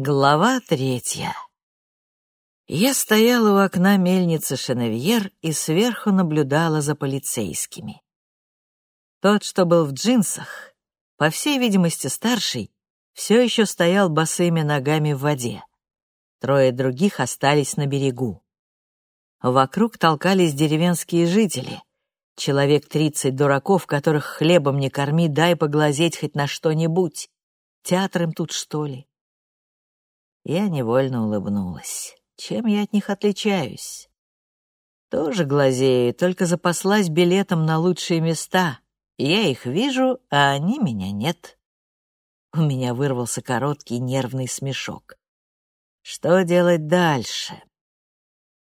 Глава третья. Я стояла у окна мельницы Шеневьер и сверху наблюдала за полицейскими. Тот, что был в джинсах, по всей видимости старший, все еще стоял босыми ногами в воде. Трое других остались на берегу. Вокруг толкались деревенские жители. Человек тридцать дураков, которых хлебом не корми, дай поглазеть хоть на что-нибудь. Театр им тут, что ли? Я невольно улыбнулась. Чем я от них отличаюсь? Тоже глазею, только запаслась билетом на лучшие места. Я их вижу, а они меня нет. У меня вырвался короткий нервный смешок. Что делать дальше?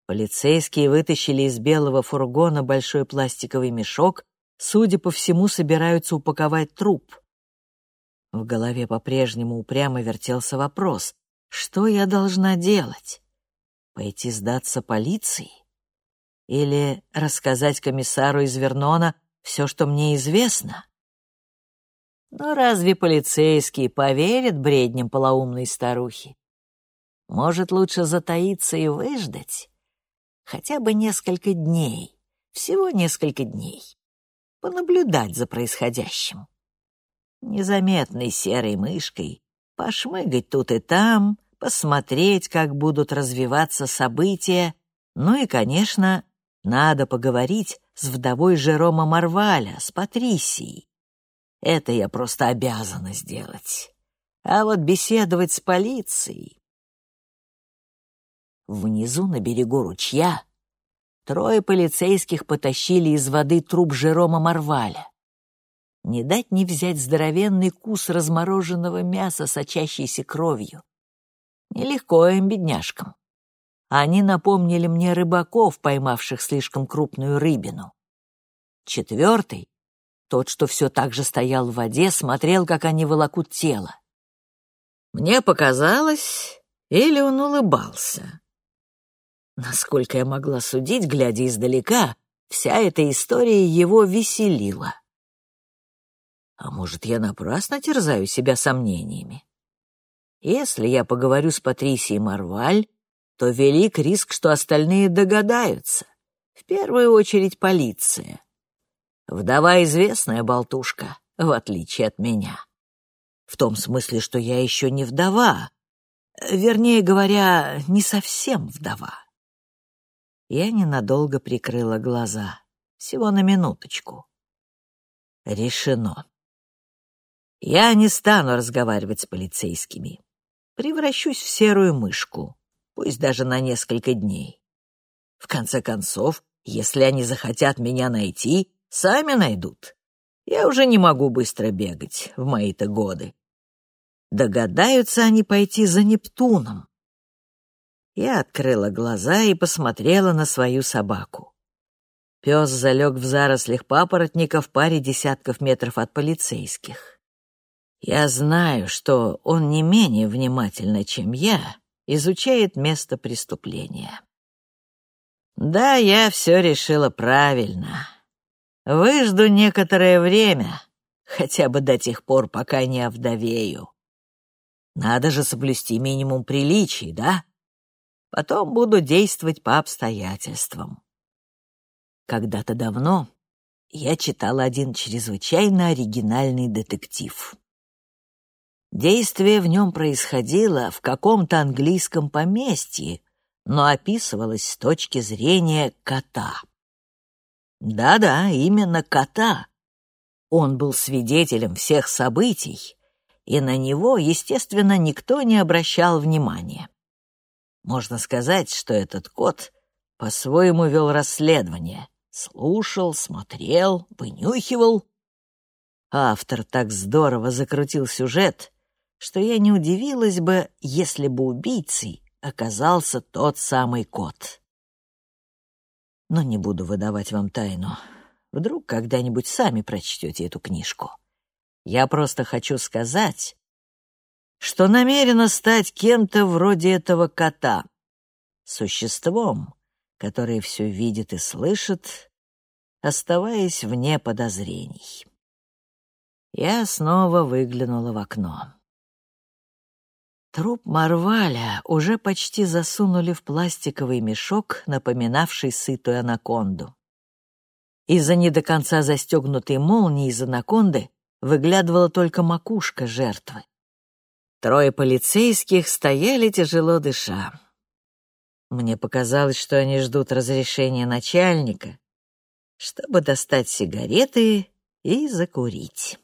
Полицейские вытащили из белого фургона большой пластиковый мешок, судя по всему, собираются упаковать труп. В голове по-прежнему упрямо вертелся вопрос, что я должна делать? Пойти сдаться полиции? Или рассказать комиссару из Вернона все, что мне известно? Но разве полицейские поверят бредням полоумной старухи? Может, лучше затаиться и выждать? Хотя бы несколько дней, всего несколько дней. Понаблюдать за происходящим. Незаметной серой мышкой пошмыгать тут и там, посмотреть, как будут развиваться события, ну и, конечно, надо поговорить с вдовой Жерома Марваля, с Патрисией. Это я просто обязана сделать. А вот беседовать с полицией... Внизу, на берегу ручья, трое полицейских потащили из воды труп Жерома Марваля. Не дать не взять здоровенный кус размороженного мяса, сочащийся кровью. Нелегко им, бедняжкам. Они напомнили мне рыбаков, поймавших слишком крупную рыбину. Четвертый, тот, что все так же стоял в воде, смотрел, как они волокут тело. Мне показалось, или он улыбался. Насколько я могла судить, глядя издалека, вся эта история его веселила. А может, я напрасно терзаю себя сомнениями? Если я поговорю с Патрисией Марваль, то велик риск, что остальные догадаются. В первую очередь полиция. Вдова известная болтушка, в отличие от меня. В том смысле, что я еще не вдова. Вернее говоря, не совсем вдова. Я ненадолго прикрыла глаза. Всего на минуточку. Решено. Я не стану разговаривать с полицейскими превращусь в серую мышку, пусть даже на несколько дней. В конце концов, если они захотят меня найти, сами найдут. Я уже не могу быстро бегать в мои-то годы. Догадаются они пойти за Нептуном. Я открыла глаза и посмотрела на свою собаку. Пес залег в зарослях папоротника в паре десятков метров от полицейских. Я знаю, что он не менее внимательно, чем я, изучает место преступления. Да, я все решила правильно. Выжду некоторое время, хотя бы до тех пор, пока не овдовею. Надо же соблюсти минимум приличий, да? Потом буду действовать по обстоятельствам. Когда-то давно я читала один чрезвычайно оригинальный детектив. Действие в нем происходило в каком-то английском поместье, но описывалось с точки зрения кота. Да-да, именно кота. Он был свидетелем всех событий, и на него, естественно, никто не обращал внимания. Можно сказать, что этот кот по-своему вел расследование. Слушал, смотрел, вынюхивал. Автор так здорово закрутил сюжет, что я не удивилась бы, если бы убийцей оказался тот самый кот. Но не буду выдавать вам тайну. Вдруг когда-нибудь сами прочтете эту книжку. Я просто хочу сказать, что намерена стать кем-то вроде этого кота, существом, которое все видит и слышит, оставаясь вне подозрений. Я снова выглянула в окно. Труп Марваля уже почти засунули в пластиковый мешок, напоминавший сытую анаконду. Из-за не до конца застегнутой молнии из анаконды выглядывала только макушка жертвы. Трое полицейских стояли тяжело дыша. Мне показалось, что они ждут разрешения начальника, чтобы достать сигареты и закурить.